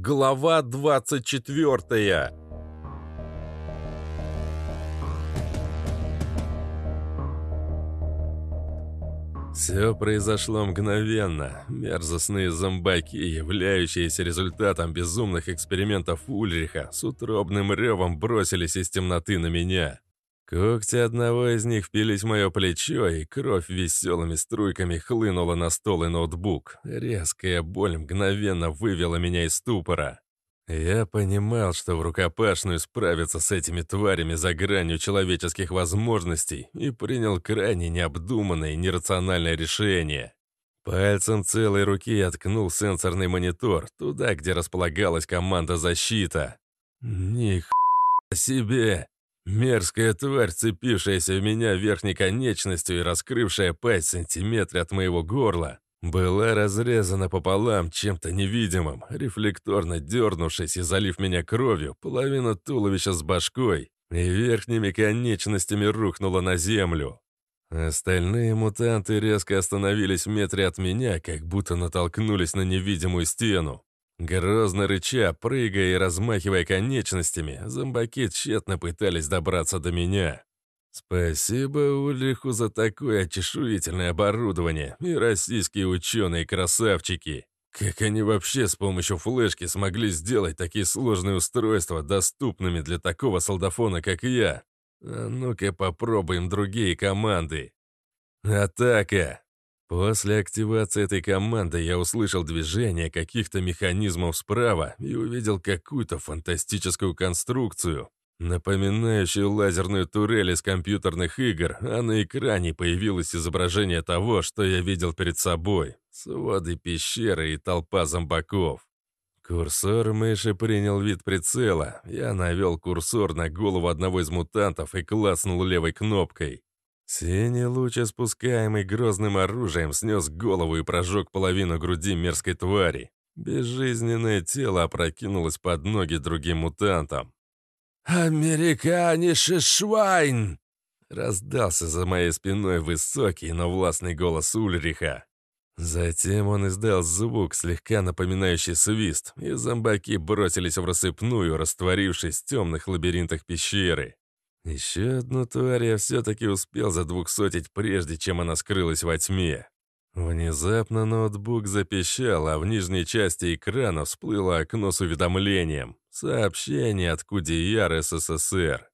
Глава 24 Все произошло мгновенно. Мерзостные зомбаки, являющиеся результатом безумных экспериментов Ульриха, с утробным ревом бросились из темноты на меня. Когти одного из них впились в мое плечо, и кровь веселыми струйками хлынула на стол и ноутбук. Резкая боль мгновенно вывела меня из ступора. Я понимал, что в рукопашную справиться с этими тварями за гранью человеческих возможностей, и принял крайне необдуманное и нерациональное решение. Пальцем целой руки откнул сенсорный монитор, туда, где располагалась команда защита. Них себе! Мерзкая тварь, цепившаяся в меня верхней конечностью и раскрывшая пасть сантиметре от моего горла, была разрезана пополам чем-то невидимым, рефлекторно дернувшись и залив меня кровью, половина туловища с башкой и верхними конечностями рухнула на землю. Остальные мутанты резко остановились в метре от меня, как будто натолкнулись на невидимую стену. Грозно рыча, прыгая и размахивая конечностями, зомбаки тщетно пытались добраться до меня. Спасибо Ульриху за такое очешуительное оборудование и российские ученые-красавчики. Как они вообще с помощью флешки смогли сделать такие сложные устройства доступными для такого солдафона, как я? А ну-ка попробуем другие команды. Атака! После активации этой команды я услышал движение каких-то механизмов справа и увидел какую-то фантастическую конструкцию, напоминающую лазерную турель из компьютерных игр, а на экране появилось изображение того, что я видел перед собой. Своды пещеры и толпа зомбаков. Курсор мыши принял вид прицела. Я навел курсор на голову одного из мутантов и клацнул левой кнопкой. Синий луч, спускаемый грозным оружием, снес голову и прожег половину груди мерзкой твари. Безжизненное тело опрокинулось под ноги другим мутантам. «Американиш Швайн!» Раздался за моей спиной высокий, но властный голос Ульриха. Затем он издал звук, слегка напоминающий свист, и зомбаки бросились в рассыпную, растворившись в темных лабиринтах пещеры. Еще одну тварь я все-таки успел задвухсотить, прежде чем она скрылась во тьме. Внезапно ноутбук запищал, а в нижней части экрана всплыло окно с уведомлением. Сообщение от Кудияр СССР.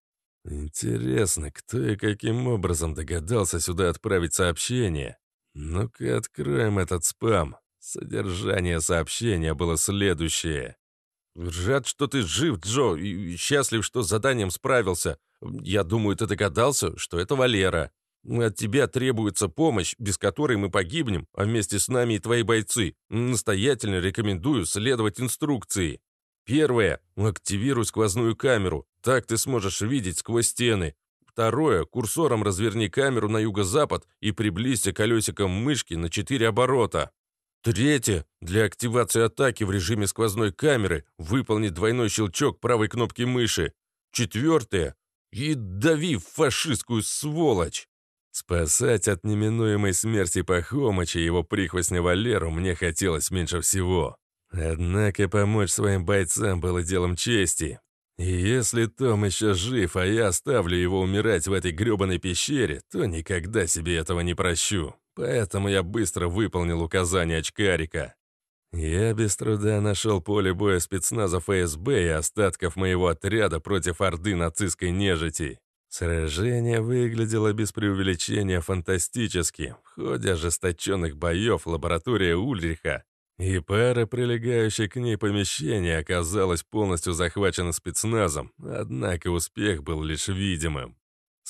Интересно, кто и каким образом догадался сюда отправить сообщение? Ну-ка откроем этот спам. Содержание сообщения было следующее. «Рад, что ты жив, Джо, и счастлив, что с заданием справился. Я думаю, ты догадался, что это Валера. От тебя требуется помощь, без которой мы погибнем, а вместе с нами и твои бойцы. Настоятельно рекомендую следовать инструкции. Первое. Активируй сквозную камеру. Так ты сможешь видеть сквозь стены. Второе. Курсором разверни камеру на юго-запад и приблизься колесиком мышки на 4 оборота. Третье. Для активации атаки в режиме сквозной камеры выполни двойной щелчок правой кнопки мыши. Четвертое. И дави фашистскую сволочь! Спасать от неминуемой смерти Пахомыча и его прихвостня Валеру мне хотелось меньше всего. Однако помочь своим бойцам было делом чести. И если Том еще жив, а я оставлю его умирать в этой грёбаной пещере, то никогда себе этого не прощу. Поэтому я быстро выполнил указание очкарика. Я без труда нашел поле боя спецназа ФСБ и остатков моего отряда против орды нацистской нежити. Сражение выглядело без преувеличения фантастически. В ходе ожесточенных боев лаборатория Ульриха и пара прилегающих к ней помещений оказалась полностью захвачена спецназом, однако успех был лишь видимым.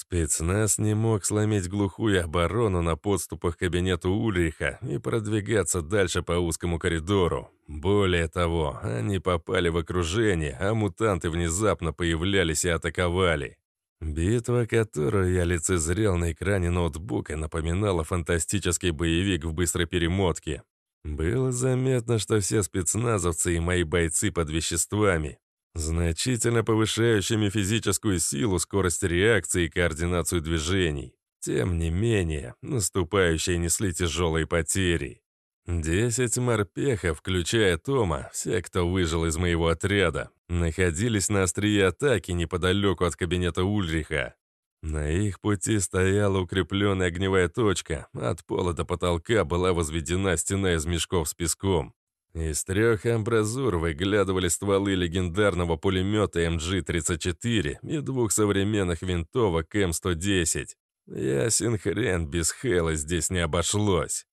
Спецназ не мог сломить глухую оборону на подступах к кабинету Ульриха и продвигаться дальше по узкому коридору. Более того, они попали в окружение, а мутанты внезапно появлялись и атаковали. Битва, которую я лицезрел на экране ноутбука, напоминала фантастический боевик в быстрой перемотке. Было заметно, что все спецназовцы и мои бойцы под веществами, значительно повышающими физическую силу, скорость реакции и координацию движений. Тем не менее, наступающие несли тяжелые потери. Десять морпехов, включая Тома, все, кто выжил из моего отряда, находились на острие атаки неподалеку от кабинета Ульриха. На их пути стояла укрепленная огневая точка, от пола до потолка была возведена стена из мешков с песком. Из трех амбразур выглядывали стволы легендарного пулемета МГ-34 и двух современных винтовок М110. Ясен хрен, без Хэла здесь не обошлось.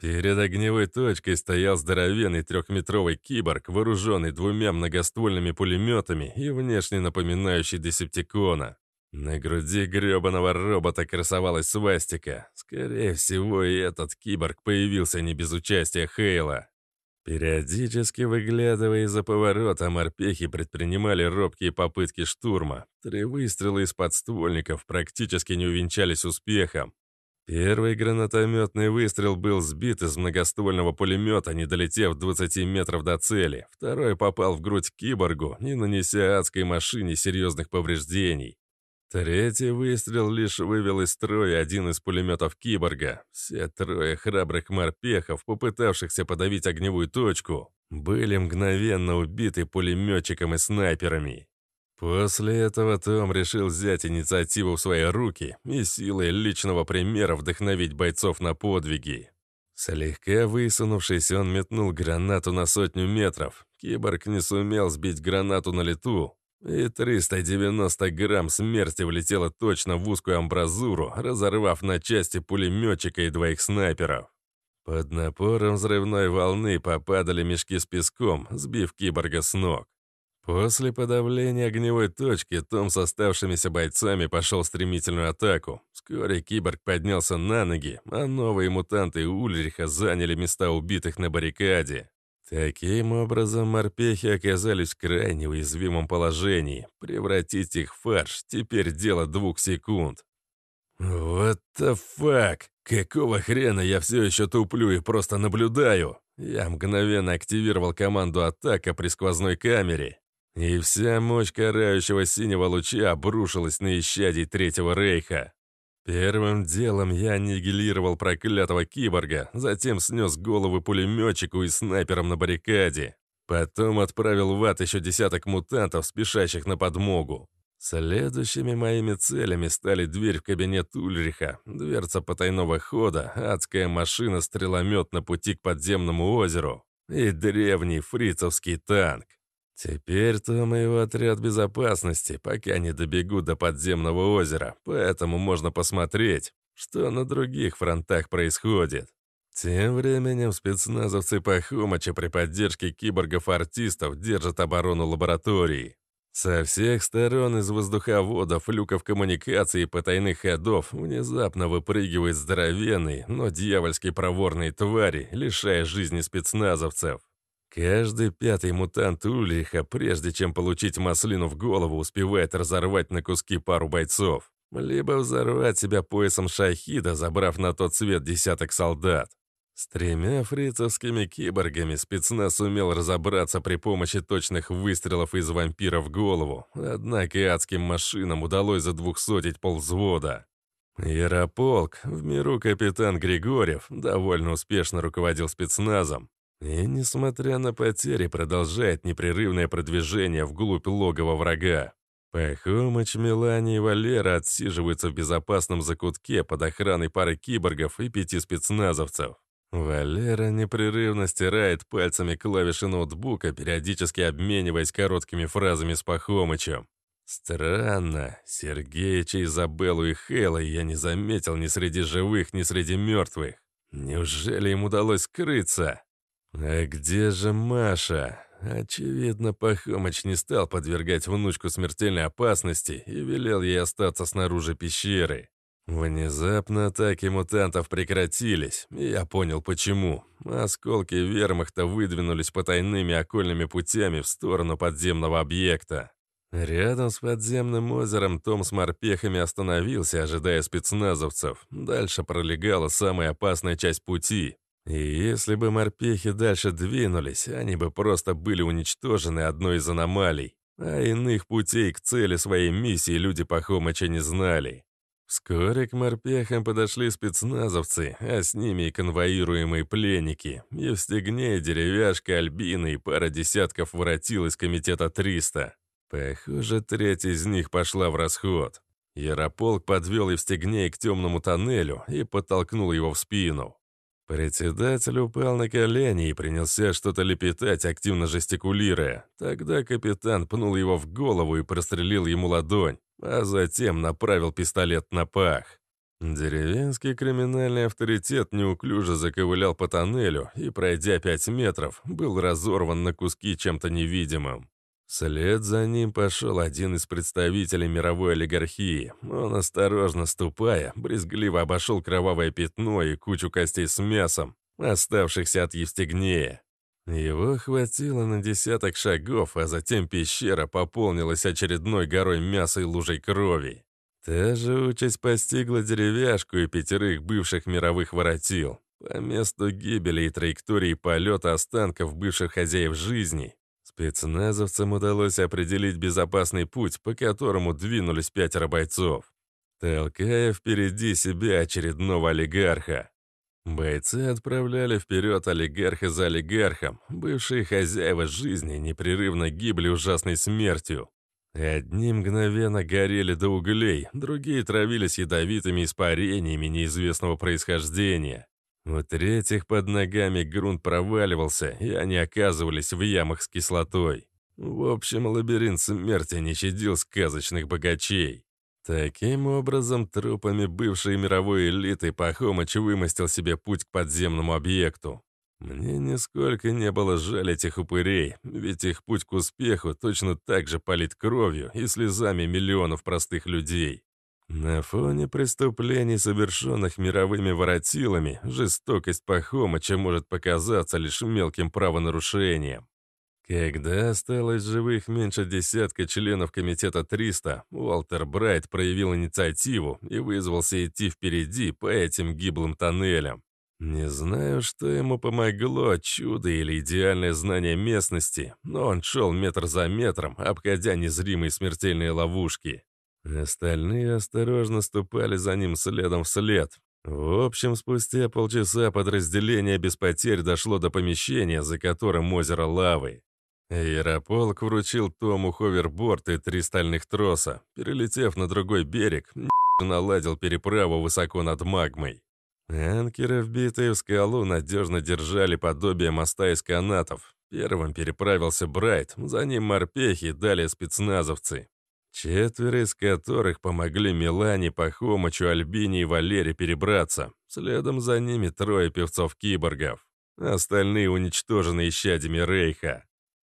Перед огневой точкой стоял здоровенный трехметровый киборг, вооруженный двумя многоствольными пулеметами и внешне напоминающий десептикона. На груди гребаного робота красовалась свастика. Скорее всего, и этот киборг появился не без участия Хейла. Периодически выглядывая из-за поворота, морпехи предпринимали робкие попытки штурма. Три выстрела из подствольников практически не увенчались успехом. Первый гранатометный выстрел был сбит из многоствольного пулемета, не долетев 20 метров до цели. Второй попал в грудь киборгу, не нанеся адской машине серьезных повреждений. Третий выстрел лишь вывел из строя один из пулеметов киборга. Все трое храбрых морпехов, попытавшихся подавить огневую точку, были мгновенно убиты пулеметчиком и снайперами. После этого Том решил взять инициативу в свои руки и силой личного примера вдохновить бойцов на подвиги. Слегка высунувшись, он метнул гранату на сотню метров. Киборг не сумел сбить гранату на лету, и 390 грамм смерти влетело точно в узкую амбразуру, разорвав на части пулеметчика и двоих снайперов. Под напором взрывной волны попадали мешки с песком, сбив киборга с ног. После подавления огневой точки Том с оставшимися бойцами пошел в стремительную атаку. Вскоре киборг поднялся на ноги, а новые мутанты Ульриха заняли места убитых на баррикаде. Таким образом, морпехи оказались в крайне уязвимом положении. Превратить их в фарш теперь дело двух секунд. «What the fuck? Какого хрена я все еще туплю и просто наблюдаю?» Я мгновенно активировал команду атака при сквозной камере. И вся мощь карающего синего луча обрушилась на исчадий Третьего Рейха. Первым делом я аннигилировал проклятого киборга, затем снес головы пулеметчику и снайперам на баррикаде. Потом отправил в ад еще десяток мутантов, спешащих на подмогу. Следующими моими целями стали дверь в кабинет Ульриха, дверца потайного хода, адская машина-стреломет на пути к подземному озеру и древний фрицовский танк. Теперь-то моего отряд безопасности, пока не добегу до подземного озера, поэтому можно посмотреть, что на других фронтах происходит. Тем временем спецназовцы Пахомыча при поддержке киборгов-артистов держат оборону лаборатории. Со всех сторон из воздуховодов, люков коммуникации и потайных ходов внезапно выпрыгивают здоровенные, но дьявольски проворные твари, лишая жизни спецназовцев. Каждый пятый мутант Ульриха, прежде чем получить маслину в голову, успевает разорвать на куски пару бойцов. Либо взорвать себя поясом шахида, забрав на тот свет десяток солдат. С тремя фрицевскими киборгами спецназ сумел разобраться при помощи точных выстрелов из вампира в голову, однако адским машинам удалось задвухсотить полвзвода. Ярополк, в миру капитан Григорьев, довольно успешно руководил спецназом, и, несмотря на потери, продолжает непрерывное продвижение вглубь логова врага. Пахомыч, Мелани и Валера отсиживаются в безопасном закутке под охраной пары киборгов и пяти спецназовцев. Валера непрерывно стирает пальцами клавиши ноутбука, периодически обмениваясь короткими фразами с Пахомычем. Странно, Сергеича, Изабеллу и Хэлла я не заметил ни среди живых, ни среди мертвых. Неужели им удалось скрыться? «А где же Маша?» Очевидно, Пахомыч не стал подвергать внучку смертельной опасности и велел ей остаться снаружи пещеры. Внезапно атаки мутантов прекратились, и я понял почему. Осколки вермахта выдвинулись потайными окольными путями в сторону подземного объекта. Рядом с подземным озером Том с морпехами остановился, ожидая спецназовцев. Дальше пролегала самая опасная часть пути и если бы морпехи дальше двинулись, они бы просто были уничтожены одной из аномалий, а иных путей к цели своей миссии люди Пахомыча не знали. Вскоре к морпехам подошли спецназовцы, а с ними и конвоируемые пленники. Евстигней, деревяшка, Альбина и пара десятков воротил из комитета 300. Похоже, треть из них пошла в расход. Ярополк подвел Евстигней к темному тоннелю и подтолкнул его в спину. Председатель упал на колени и принялся что-то лепетать, активно жестикулируя. Тогда капитан пнул его в голову и прострелил ему ладонь а затем направил пистолет на пах. Деревенский криминальный авторитет неуклюже заковылял по тоннелю и, пройдя пять метров, был разорван на куски чем-то невидимым. Вслед за ним пошел один из представителей мировой олигархии. Он, осторожно ступая, брезгливо обошел кровавое пятно и кучу костей с мясом, оставшихся от Евстигнея. Его хватило на десяток шагов, а затем пещера пополнилась очередной горой мяса и лужей крови. Та же участь постигла деревяшку и пятерых бывших мировых воротил. По месту гибели и траектории полета останков бывших хозяев жизни спецназовцам удалось определить безопасный путь, по которому двинулись пятеро бойцов, толкая впереди себя очередного олигарха. Бойцы отправляли вперед олигарха за олигархом. Бывшие хозяева жизни непрерывно гибли ужасной смертью. Одни мгновенно горели до углей, другие травились ядовитыми испарениями неизвестного происхождения. У третьих под ногами грунт проваливался, и они оказывались в ямах с кислотой. В общем, лабиринт смерти не щадил сказочных богачей. Таким образом, трупами бывшей мировой элиты Пахомыч вымостил себе путь к подземному объекту. Мне нисколько не было жаль этих упырей, ведь их путь к успеху точно так же палит кровью и слезами миллионов простых людей. На фоне преступлений, совершенных мировыми воротилами, жестокость Пахомыча может показаться лишь мелким правонарушением. Когда осталось живых меньше десятка членов комитета 300, Уолтер Брайт проявил инициативу и вызвался идти впереди по этим гиблым тоннелям. Не знаю, что ему помогло, чудо или идеальное знание местности, но он шел метр за метром, обходя незримые смертельные ловушки. Остальные осторожно ступали за ним следом вслед. В общем, спустя полчаса подразделение без потерь дошло до помещения, за которым озеро лавы. Ярополк вручил Тому ховерборд и три стальных троса. Перелетев на другой берег, наладил переправу высоко над магмой. Анкеры, вбитые в скалу, надежно держали подобие моста из канатов. Первым переправился Брайт, за ним морпехи, далее спецназовцы. Четверо из которых помогли Милане, Пахомычу, Альбине и Валере перебраться. Следом за ними трое певцов-киборгов. Остальные уничтожены исчадьями Рейха.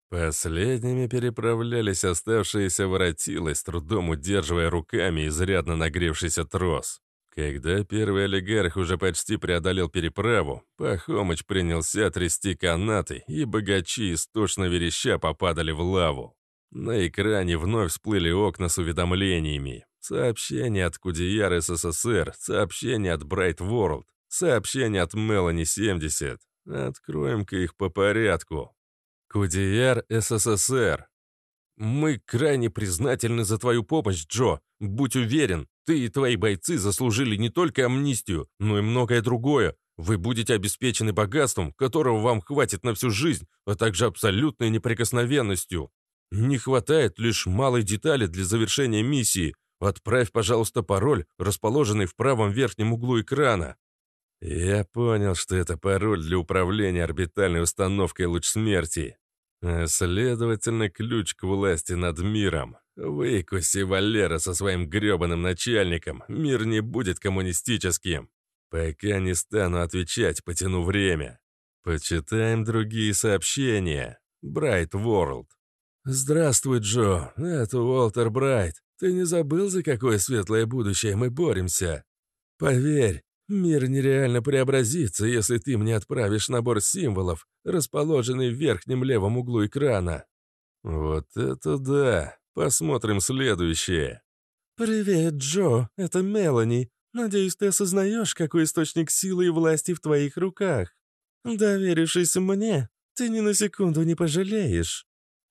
Последними переправлялись оставшиеся воротилы, с трудом удерживая руками изрядно нагревшийся трос. Когда первый олигарх уже почти преодолел переправу, Пахомыч принялся трясти канаты, и богачи истошно вереща попадали в лаву. На экране вновь всплыли окна с уведомлениями. Сообщение от Кудияр СССР, сообщение от Bright World, сообщение от Мелани 70. Откроем-ка их по порядку. Кудияр СССР. Мы крайне признательны за твою помощь, Джо. Будь уверен, ты и твои бойцы заслужили не только амнистию, но и многое другое. Вы будете обеспечены богатством, которого вам хватит на всю жизнь, а также абсолютной неприкосновенностью. Не хватает лишь малой детали для завершения миссии. Отправь, пожалуйста, пароль, расположенный в правом верхнем углу экрана. Я понял, что это пароль для управления орбитальной установкой луч смерти. А следовательно, ключ к власти над миром. Выкуси Валера со своим грёбаным начальником, мир не будет коммунистическим. Пока не стану отвечать, потяну время. Почитаем другие сообщения. Брайт Ворлд. «Здравствуй, Джо. Это Уолтер Брайт. Ты не забыл, за какое светлое будущее мы боремся? Поверь, Мир нереально преобразится, если ты мне отправишь набор символов, расположенный в верхнем левом углу экрана. Вот это да! Посмотрим следующее. «Привет, Джо, это Мелани. Надеюсь, ты осознаешь, какой источник силы и власти в твоих руках. Доверившись мне, ты ни на секунду не пожалеешь.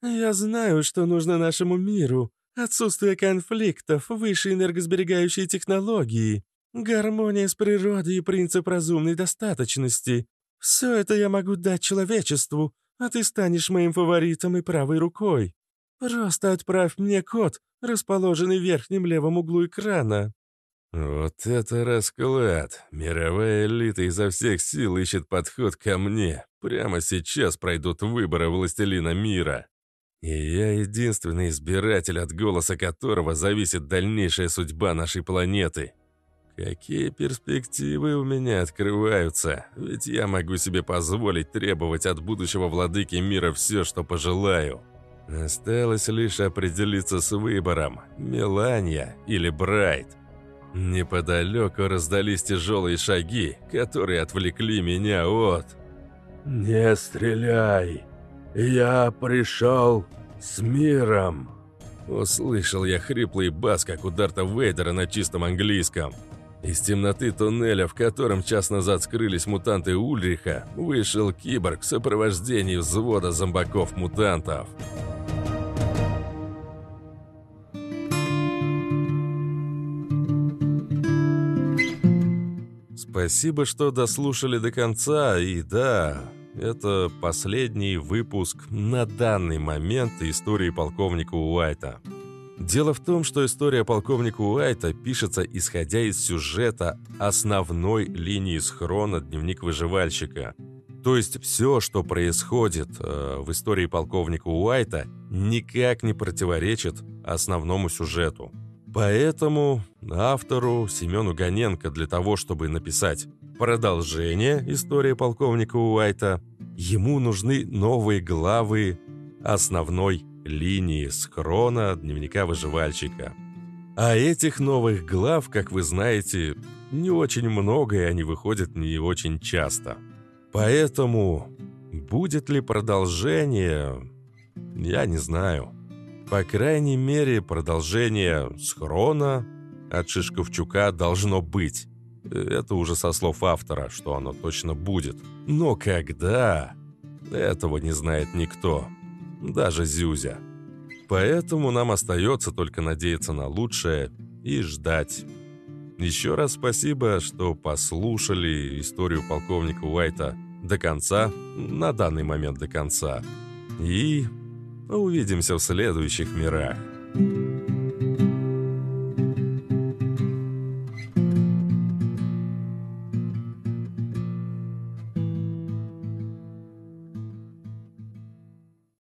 Я знаю, что нужно нашему миру, Отсутствие конфликтов, высшие энергосберегающие технологии, гармония с природой и принцип разумной достаточности. Все это я могу дать человечеству, а ты станешь моим фаворитом и правой рукой. Просто отправь мне код, расположенный в верхнем левом углу экрана». «Вот это расклад! Мировая элита изо всех сил ищет подход ко мне. Прямо сейчас пройдут выборы властелина мира. И я единственный избиратель, от голоса которого зависит дальнейшая судьба нашей планеты. Какие перспективы у меня открываются, ведь я могу себе позволить требовать от будущего владыки мира все, что пожелаю. Осталось лишь определиться с выбором, Меланья или Брайт». Неподалеку раздались тяжелые шаги, которые отвлекли меня от... «Не стреляй! Я пришел с миром!» Услышал я хриплый бас, как у Дарта Вейдера на чистом английском. Из темноты туннеля, в котором час назад скрылись мутанты Ульриха, вышел киборг в сопровождении взвода зомбаков-мутантов. Спасибо, что дослушали до конца, и да, это последний выпуск на данный момент истории полковника Уайта. Дело в том, что история полковника Уайта пишется исходя из сюжета основной линии схрона «Дневник выживальщика». То есть все, что происходит э, в истории полковника Уайта, никак не противоречит основному сюжету. Поэтому автору Семену Гоненко для того, чтобы написать продолжение истории полковника Уайта, ему нужны новые главы основной линии схрона дневника выживальщика. А этих новых глав, как вы знаете, не очень много, и они выходят не очень часто. Поэтому будет ли продолжение, я не знаю. По крайней мере, продолжение схрона от Шишковчука должно быть. Это уже со слов автора, что оно точно будет. Но когда? Этого не знает никто. Даже Зюзя. Поэтому нам остается только надеяться на лучшее и ждать. Еще раз спасибо, что послушали историю полковника Уайта до конца, на данный момент до конца. И Увидимся в следующих мирах.